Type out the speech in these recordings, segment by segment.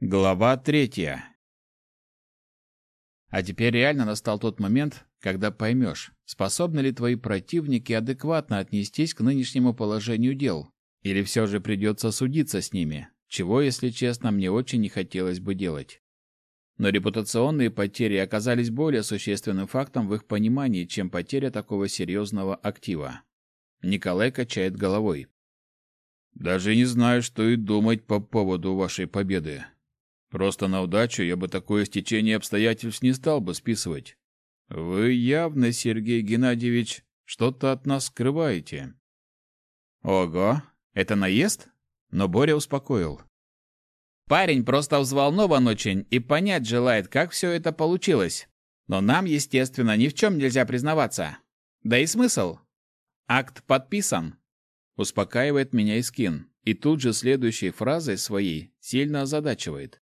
Глава третья. А теперь реально настал тот момент, когда поймешь, способны ли твои противники адекватно отнестись к нынешнему положению дел, или все же придется судиться с ними, чего, если честно, мне очень не хотелось бы делать. Но репутационные потери оказались более существенным фактом в их понимании, чем потеря такого серьезного актива. Николай качает головой. «Даже не знаю, что и думать по поводу вашей победы. Просто на удачу я бы такое стечение обстоятельств не стал бы списывать. Вы явно, Сергей Геннадьевич, что-то от нас скрываете. Ого, это наезд? Но Боря успокоил. Парень просто взволнован очень и понять желает, как все это получилось. Но нам, естественно, ни в чем нельзя признаваться. Да и смысл? Акт подписан. Успокаивает меня Искин. И тут же следующей фразой своей сильно озадачивает.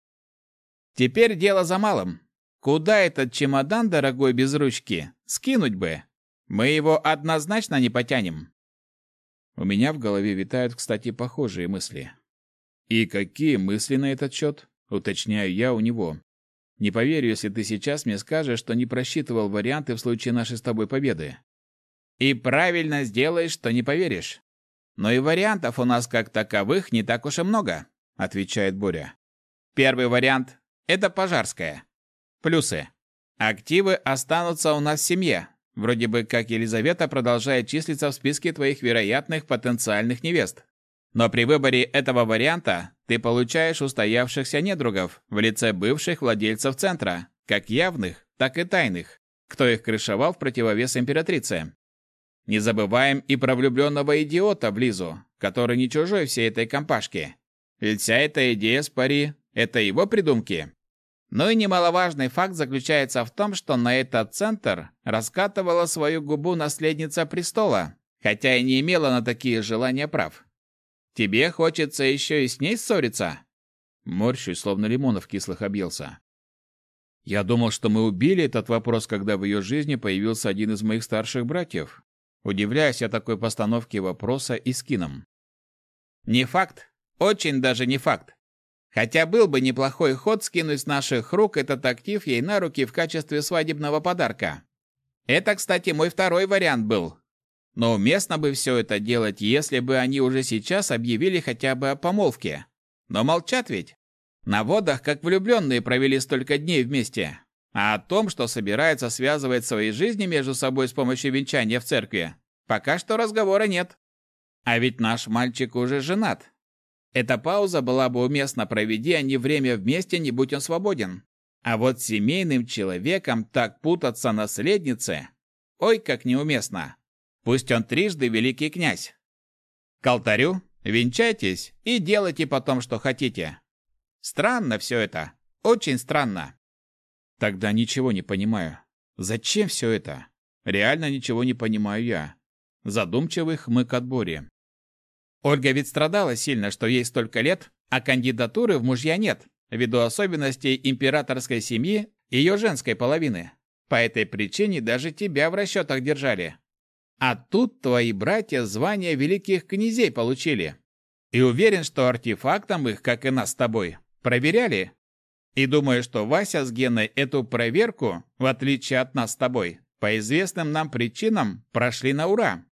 Теперь дело за малым. Куда этот чемодан, дорогой без ручки, скинуть бы? Мы его однозначно не потянем. У меня в голове витают, кстати, похожие мысли. И какие мысли на этот счет? Уточняю я у него. Не поверю, если ты сейчас мне скажешь, что не просчитывал варианты в случае нашей с тобой победы. И правильно сделаешь, что не поверишь. Но и вариантов у нас как таковых не так уж и много, отвечает Боря. Первый вариант это Пожарская. Плюсы. Активы останутся у нас в семье. Вроде бы как Елизавета продолжает числиться в списке твоих вероятных потенциальных невест. Но при выборе этого варианта ты получаешь устоявшихся недругов в лице бывших владельцев центра, как явных, так и тайных, кто их крышевал в противовес императрице. Не забываем и про влюбленного идиота в Лизу, который не чужой всей этой компашки. Ведь вся эта идея с пари – это его придумки. Но и немаловажный факт заключается в том, что на этот центр раскатывала свою губу наследница престола, хотя и не имела на такие желания прав. Тебе хочется еще и с ней ссориться? Морщусь, словно лимонов кислых объелся. Я думал, что мы убили этот вопрос, когда в ее жизни появился один из моих старших братьев. Удивляюсь я такой постановке вопроса и скином. Не факт. Очень даже не факт. Хотя был бы неплохой ход скинуть с наших рук этот актив ей на руки в качестве свадебного подарка. Это, кстати, мой второй вариант был. Но уместно бы все это делать, если бы они уже сейчас объявили хотя бы о помолвке. Но молчат ведь. На водах, как влюбленные, провели столько дней вместе. А о том, что собирается связывать свои жизни между собой с помощью венчания в церкви, пока что разговора нет. А ведь наш мальчик уже женат. Эта пауза была бы уместна, проведи они время вместе, не будь он свободен. А вот семейным человеком так путаться наследнице, ой, как неуместно. Пусть он трижды великий князь. К алтарю, венчайтесь и делайте потом, что хотите. Странно все это, очень странно. Тогда ничего не понимаю. Зачем все это? Реально ничего не понимаю я. Задумчивый хмык от Бори. Ольга ведь страдала сильно, что ей столько лет, а кандидатуры в мужья нет, ввиду особенностей императорской семьи и ее женской половины. По этой причине даже тебя в расчетах держали. А тут твои братья звания великих князей получили. И уверен, что артефактом их, как и нас с тобой, проверяли. И думаю, что Вася с Геной эту проверку, в отличие от нас с тобой, по известным нам причинам прошли на ура.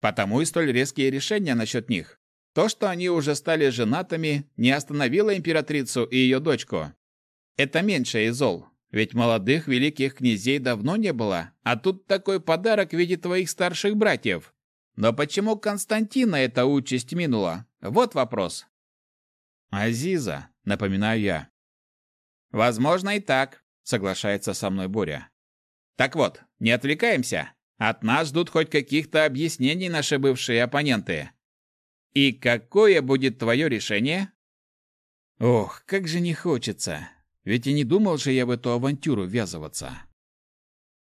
Потому и столь резкие решения насчет них. То, что они уже стали женатыми, не остановило императрицу и ее дочку. Это меньшее из зол, ведь молодых великих князей давно не было, а тут такой подарок в виде твоих старших братьев. Но почему Константина эта участь минула? Вот вопрос. Азиза, напоминаю я. Возможно и так, соглашается со мной Боря. Так вот, не отвлекаемся. От нас ждут хоть каких-то объяснений наши бывшие оппоненты. И какое будет твое решение? Ох, как же не хочется. Ведь и не думал же я в эту авантюру ввязываться.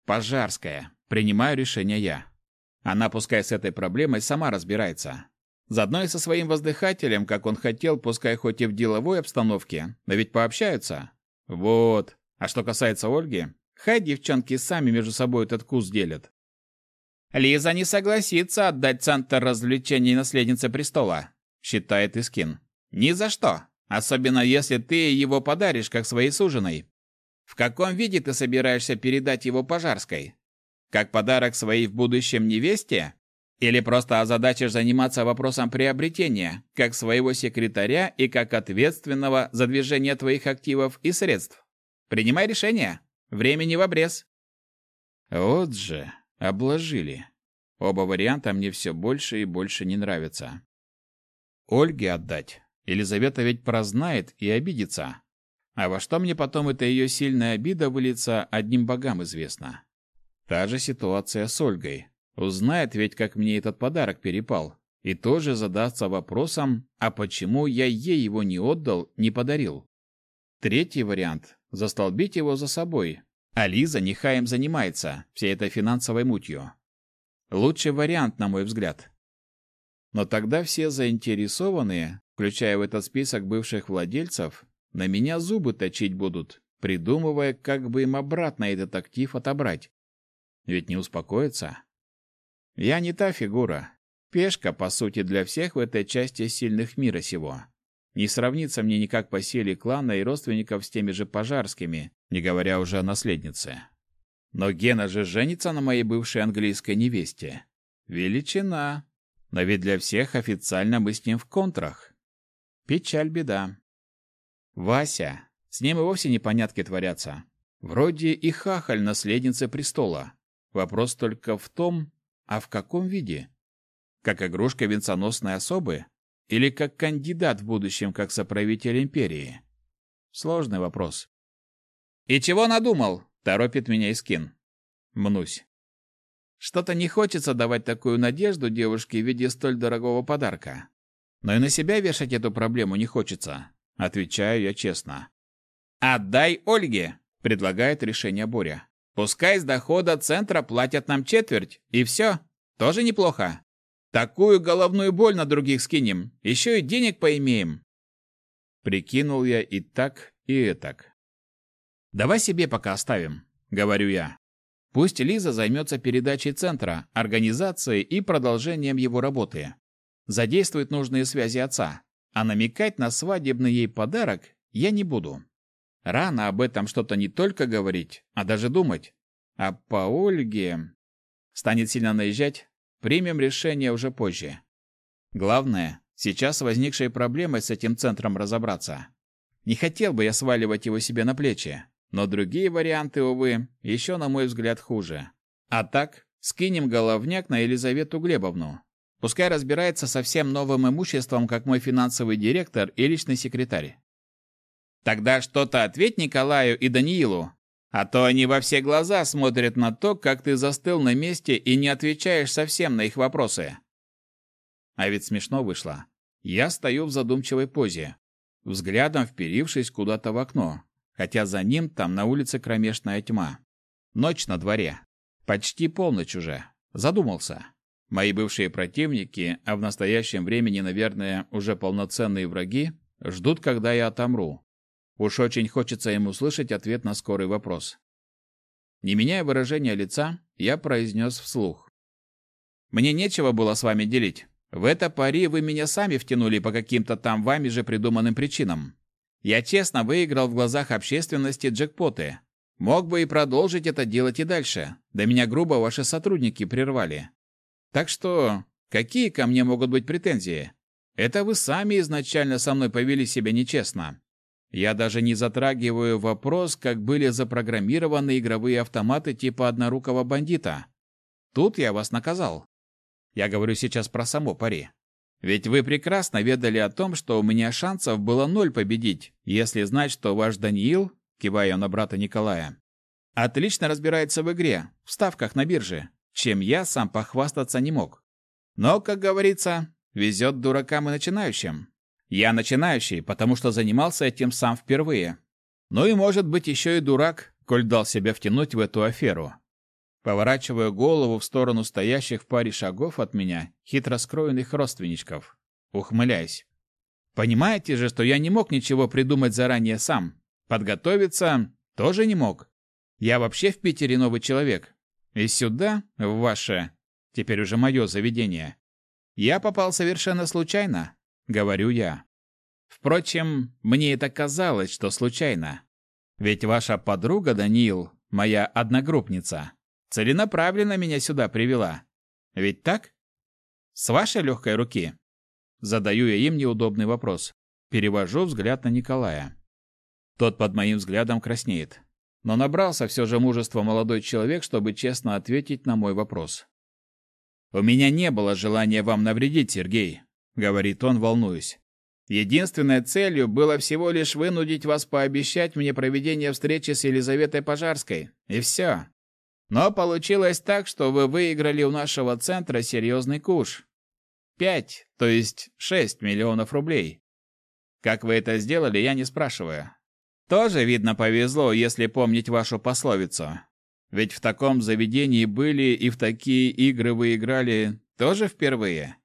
Пожарская. Принимаю решение я. Она пускай с этой проблемой сама разбирается. Заодно и со своим воздыхателем, как он хотел, пускай хоть и в деловой обстановке, но ведь пообщаются. Вот. А что касается Ольги, хай девчонки сами между собой этот кус делят. Лиза не согласится отдать центр развлечений наследнице престола, считает Искин. Ни за что. особенно если ты его подаришь как своей суженой. В каком виде ты собираешься передать его Пожарской? Как подарок своей в будущем невесте? Или просто озадачишь заниматься вопросом приобретения, как своего секретаря и как ответственного за движение твоих активов и средств? Принимай решение. Времени в обрез. Вот же, обложили. Оба варианта мне все больше и больше не нравятся. Ольге отдать. Елизавета ведь прознает и обидится. А во что мне потом эта ее сильная обида выльется, одним богам известно. Та же ситуация с Ольгой. Узнает ведь, как мне этот подарок перепал, и тоже задастся вопросом, а почему я ей его не отдал, не подарил. Третий вариант – застолбить его за собой. А Лиза нехаем занимается, всей этой финансовой мутью. Лучший вариант, на мой взгляд. Но тогда все заинтересованные, включая в этот список бывших владельцев, на меня зубы точить будут, придумывая, как бы им обратно этот актив отобрать. Ведь не успокоятся. Я не та фигура. Пешка, по сути, для всех в этой части сильных мира сего. Не сравнится мне никак по силе клана и родственников с теми же пожарскими, не говоря уже о наследнице. Но Гена же женится на моей бывшей английской невесте. Величина. Но ведь для всех официально мы с ним в контрах. Печаль беда. Вася. С ним и вовсе непонятки творятся. Вроде и хахаль наследницы престола. Вопрос только в том, а в каком виде? Как игрушка венценосной особы? Или как кандидат в будущем как соправитель империи? Сложный вопрос. «И чего надумал?» – торопит меня Искин. Мнусь. Что-то не хочется давать такую надежду девушке в виде столь дорогого подарка. Но и на себя вешать эту проблему не хочется. Отвечаю я честно. «Отдай Ольге!» – предлагает решение Боря. Пускай с дохода центра платят нам четверть, и все. Тоже неплохо. Такую головную боль на других скинем, еще и денег поимеем. Прикинул я и так, и так. Давай себе пока оставим, говорю я. Пусть Лиза займется передачей центра, организацией и продолжением его работы. Задействует нужные связи отца, а намекать на свадебный ей подарок я не буду. Рано об этом что-то не только говорить, а даже думать. А по Ольге... Станет сильно наезжать, примем решение уже позже. Главное, сейчас возникшей проблемой с этим центром разобраться. Не хотел бы я сваливать его себе на плечи, но другие варианты, увы, еще, на мой взгляд, хуже. А так, скинем головняк на Елизавету Глебовну. Пускай разбирается со всем новым имуществом, как мой финансовый директор и личный секретарь. Тогда что-то ответь Николаю и Даниилу, а то они во все глаза смотрят на то, как ты застыл на месте и не отвечаешь совсем на их вопросы. А ведь смешно вышло. Я стою в задумчивой позе, взглядом вперившись куда-то в окно, хотя за ним там на улице кромешная тьма. Ночь на дворе. Почти полночь уже. Задумался. Мои бывшие противники, а в настоящем времени, наверное, уже полноценные враги, ждут, когда я отомру. Уж очень хочется ему услышать ответ на скорый вопрос. Не меняя выражения лица, я произнес вслух. «Мне нечего было с вами делить. В это пари вы меня сами втянули по каким-то там вами же придуманным причинам. Я честно выиграл в глазах общественности джекпоты. Мог бы и продолжить это делать и дальше. Да меня грубо ваши сотрудники прервали. Так что, какие ко мне могут быть претензии? Это вы сами изначально со мной повели себя нечестно. Я даже не затрагиваю вопрос, как были запрограммированы игровые автоматы типа однорукого бандита. Тут я вас наказал. Я говорю сейчас про само пари. Ведь вы прекрасно ведали о том, что у меня шансов было ноль победить, если знать, что ваш Даниил, кивая на брата Николая, отлично разбирается в игре, в ставках на бирже, чем я сам похвастаться не мог. Но, как говорится, везет дуракам и начинающим. Я начинающий, потому что занимался этим сам впервые. Ну и, может быть, еще и дурак, коль дал себя втянуть в эту аферу. Поворачиваю голову в сторону стоящих в паре шагов от меня хитро скроенных родственничков. Ухмыляюсь. Понимаете же, что я не мог ничего придумать заранее сам. Подготовиться тоже не мог. Я вообще в Питере новый человек. И сюда, в ваше, теперь уже мое заведение, я попал совершенно случайно, говорю я. Впрочем, мне это казалось, что случайно. Ведь ваша подруга Даниил, моя одногруппница, целенаправленно меня сюда привела. Ведь так? С вашей легкой руки? Задаю я им неудобный вопрос. Перевожу взгляд на Николая. Тот под моим взглядом краснеет. Но набрался все же мужества молодой человек, чтобы честно ответить на мой вопрос. «У меня не было желания вам навредить, Сергей», — говорит он, волнуясь. Единственной целью было всего лишь вынудить вас пообещать мне проведение встречи с Елизаветой Пожарской. И все. Но получилось так, что вы выиграли у нашего центра серьезный куш. Пять, то есть шесть миллионов рублей. Как вы это сделали, я не спрашиваю. Тоже, видно, повезло, если помнить вашу пословицу. Ведь в таком заведении были и в такие игры вы играли тоже впервые.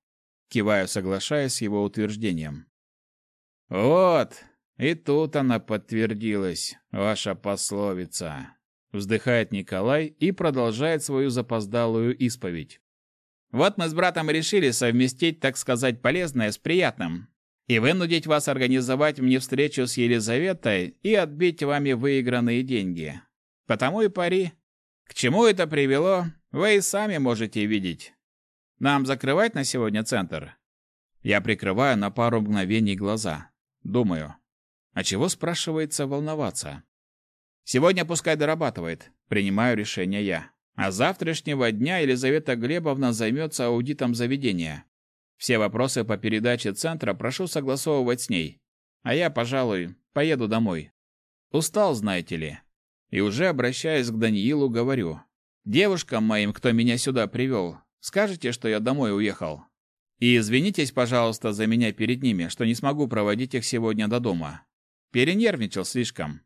Киваю, соглашаясь с его утверждением. Вот, и тут она подтвердилась, ваша пословица. Вздыхает Николай и продолжает свою запоздалую исповедь. Вот мы с братом решили совместить, так сказать, полезное с приятным и вынудить вас организовать мне встречу с Елизаветой и отбить вами выигранные деньги. Потому и пари. К чему это привело, вы и сами можете видеть. Нам закрывать на сегодня центр? Я прикрываю на пару мгновений глаза. Думаю. А чего, спрашивается, волноваться? Сегодня пускай дорабатывает. Принимаю решение я. А завтрашнего дня Елизавета Глебовна займется аудитом заведения. Все вопросы по передаче центра прошу согласовывать с ней. А я, пожалуй, поеду домой. Устал, знаете ли. И уже обращаясь к Даниилу, говорю. Девушкам моим, кто меня сюда привел, скажете, что я домой уехал. И извинитесь, пожалуйста, за меня перед ними, что не смогу проводить их сегодня до дома. Перенервничал слишком.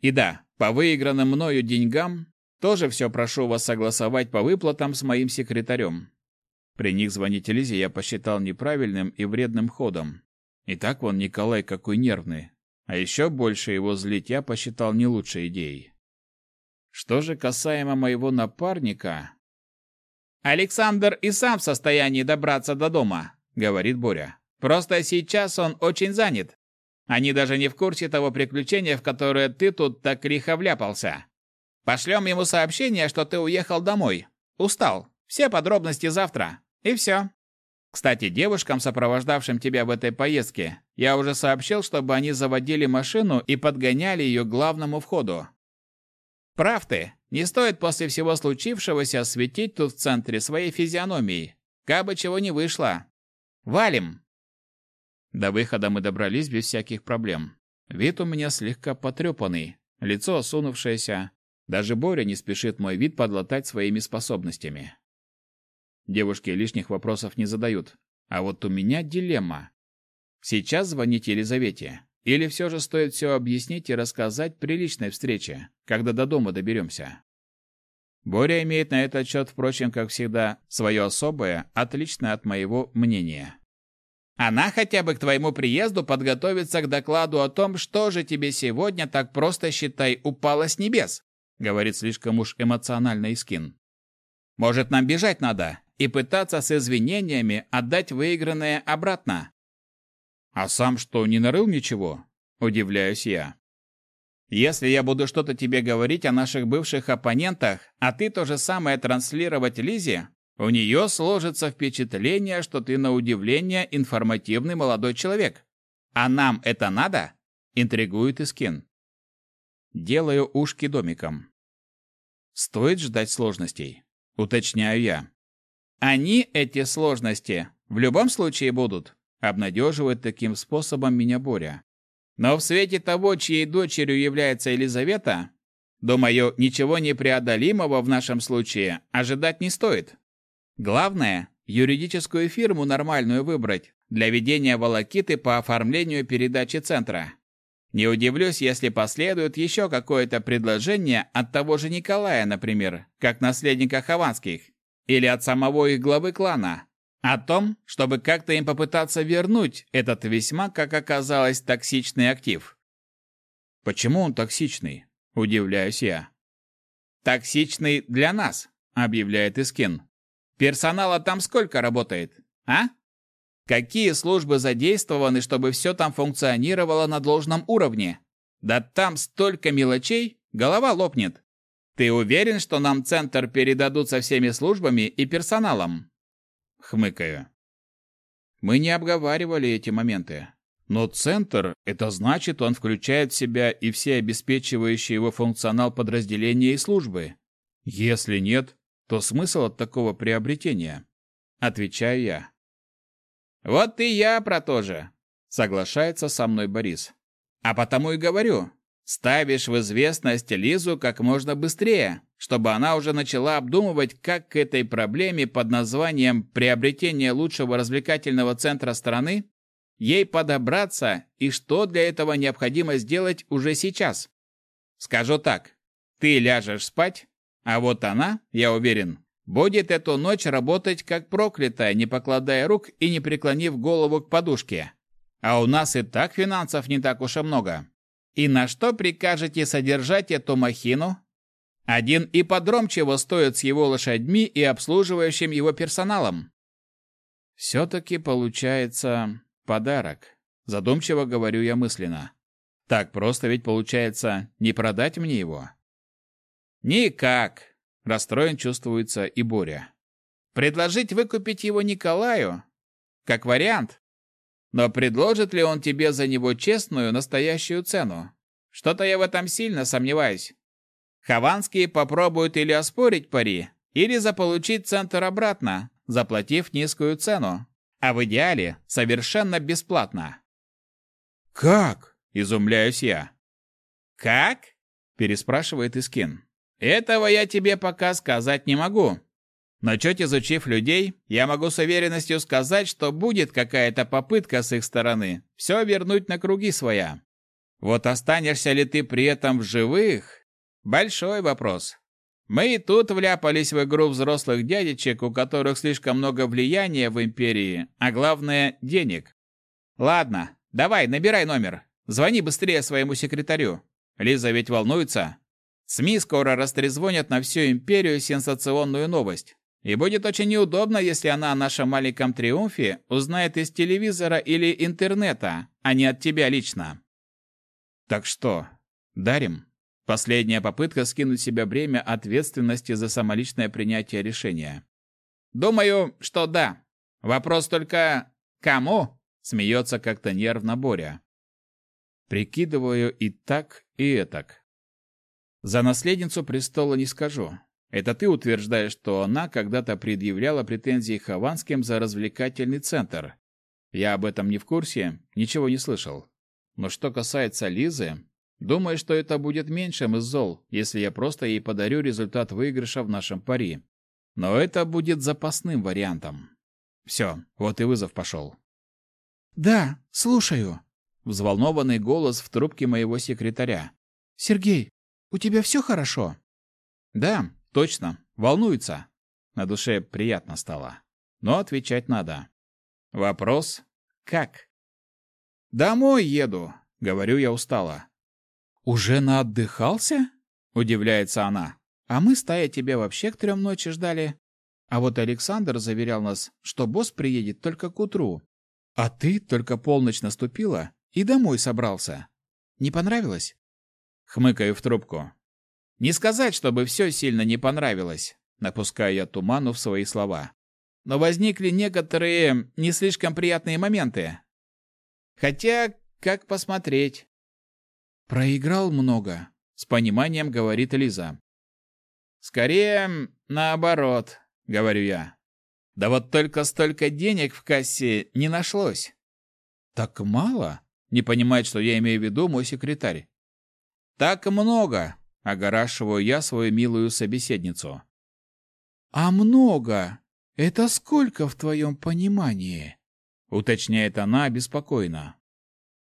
И да, по выигранным мною деньгам тоже все прошу вас согласовать по выплатам с моим секретарем. При них звонить Лизе я посчитал неправильным и вредным ходом. И так он Николай какой нервный. А еще больше его злить я посчитал не лучшей идеей. Что же касаемо моего напарника, Александр и сам в состоянии добраться до дома, говорит Боря. Просто сейчас он очень занят. Они даже не в курсе того приключения, в которое ты тут так лихо вляпался. Пошлем ему сообщение, что ты уехал домой. Устал. Все подробности завтра. И все. Кстати, девушкам, сопровождавшим тебя в этой поездке, я уже сообщил, чтобы они заводили машину и подгоняли ее к главному входу. Прав ты. Не стоит после всего случившегося светить тут в центре своей физиономией. Кабы чего не вышло. Валим. До выхода мы добрались без всяких проблем. Вид у меня слегка потрепанный, лицо осунувшееся. Даже Боря не спешит мой вид подлатать своими способностями. Девушки лишних вопросов не задают. А вот у меня дилемма. Сейчас звонить Елизавете. Или все же стоит все объяснить и рассказать при личной встрече, когда до дома доберемся? Боря имеет на этот счет, впрочем, как всегда, свое особое, отличное от моего мнение. Она хотя бы к твоему приезду подготовится к докладу о том, что же тебе сегодня так просто, считай, упало с небес, говорит слишком уж эмоционально Искин. Может, нам бежать надо и пытаться с извинениями отдать выигранное обратно? А сам что, не нарыл ничего? Удивляюсь я. Если я буду что-то тебе говорить о наших бывших оппонентах, а ты то же самое транслировать Лизе, у нее сложится впечатление, что ты на удивление информативный молодой человек. А нам это надо? Интригует Искин. Делаю ушки домиком. Стоит ждать сложностей, уточняю я. Они, эти сложности, в любом случае будут. Обнадеживает таким способом меня Боря. Но в свете того, чьей дочерью является Елизавета, думаю, ничего непреодолимого в нашем случае ожидать не стоит. Главное, юридическую фирму нормальную выбрать для ведения волокиты по оформлению передачи центра. Не удивлюсь, если последует еще какое-то предложение от того же Николая, например, как наследника Хованских, или от самого их главы клана, о том, чтобы как-то им попытаться вернуть этот весьма, как оказалось, токсичный актив. Почему он токсичный? Удивляюсь я. Токсичный для нас, объявляет Искин. Персонала там сколько работает, а? Какие службы задействованы, чтобы все там функционировало на должном уровне? Да там столько мелочей, голова лопнет. Ты уверен, что нам центр передадут со всеми службами и персоналом? Хмыкаю. Мы не обговаривали эти моменты. Но центр – это значит, он включает в себя и все обеспечивающие его функционал подразделения и службы. Если нет, то смысл от такого приобретения? Отвечаю я. Вот и я про то же, соглашается со мной Борис. А потому и говорю, ставишь в известность Лизу как можно быстрее, чтобы она уже начала обдумывать, как к этой проблеме под названием «приобретение лучшего развлекательного центра страны» ей подобраться и что для этого необходимо сделать уже сейчас. Скажу так, ты ляжешь спать, а вот она, я уверен, будет эту ночь работать как проклятая, не покладая рук и не преклонив голову к подушке. А у нас и так финансов не так уж и много. И на что прикажете содержать эту махину? Один ипподром чего стоит с его лошадьми и обслуживающим его персоналом. Все-таки получается подарок. Задумчиво говорю я мысленно. Так просто ведь получается не продать мне его? Никак. Расстроен чувствуется и Боря. Предложить выкупить его Николаю? Как вариант. Но предложит ли он тебе за него честную, настоящую цену? Что-то я в этом сильно сомневаюсь. Хованские попробуют или оспорить пари, или заполучить центр обратно, заплатив низкую цену. А в идеале совершенно бесплатно. «Как?» – изумляюсь я. «Как?» – переспрашивает Искин. «Этого я тебе пока сказать не могу. Но чуть изучив людей, я могу с уверенностью сказать, что будет какая-то попытка с их стороны все вернуть на круги своя. Вот останешься ли ты при этом в живых? Большой вопрос. Мы и тут вляпались в игру взрослых дядечек, у которых слишком много влияния в империи, а главное – денег. Ладно, давай, набирай номер. Звони быстрее своему секретарю. Лиза ведь волнуется. СМИ скоро растрезвонят на всю империю сенсационную новость. И будет очень неудобно, если она о нашем маленьком триумфе узнает из телевизора или интернета, а не от тебя лично. Так что, дарим? Последняя попытка скинуть себя бремя ответственности за самоличное принятие решения. Думаю, что да. Вопрос только кому? Смеется как-то нервно Боря. Прикидываю и так, и этак. За наследницу престола не скажу. Это ты утверждаешь, что она когда-то предъявляла претензии Хованским за развлекательный центр. Я об этом не в курсе, ничего не слышал. Но что касается Лизы, думаю, что это будет меньшим из зол, если я просто ей подарю результат выигрыша в нашем пари. Но это будет запасным вариантом. Все, вот и вызов пошел. «Да, слушаю», — взволнованный голос в трубке моего секретаря. «Сергей, у тебя все хорошо?» «Да, Точно, волнуется. На душе приятно стало. Но отвечать надо. Вопрос «Как?» «Домой еду», — говорю я устало. «Уже наотдыхался?» — удивляется она. «А мы, стая, тебя вообще к трем ночи ждали. А вот Александр заверял нас, что босс приедет только к утру. А ты только полночь наступила и домой собрался. Не понравилось?» Хмыкаю в трубку. Не сказать, чтобы все сильно не понравилось, напуская я туману в свои слова. Но возникли некоторые не слишком приятные моменты. Хотя, как посмотреть? Проиграл много, с пониманием говорит Лиза. Скорее, наоборот, говорю я. Да вот только столько денег в кассе не нашлось. Так мало? Не понимает, что я имею в виду мой секретарь. Так много, Огорашиваю я свою милую собеседницу. «А много? Это сколько в твоем понимании?» Уточняет она обеспокоенно.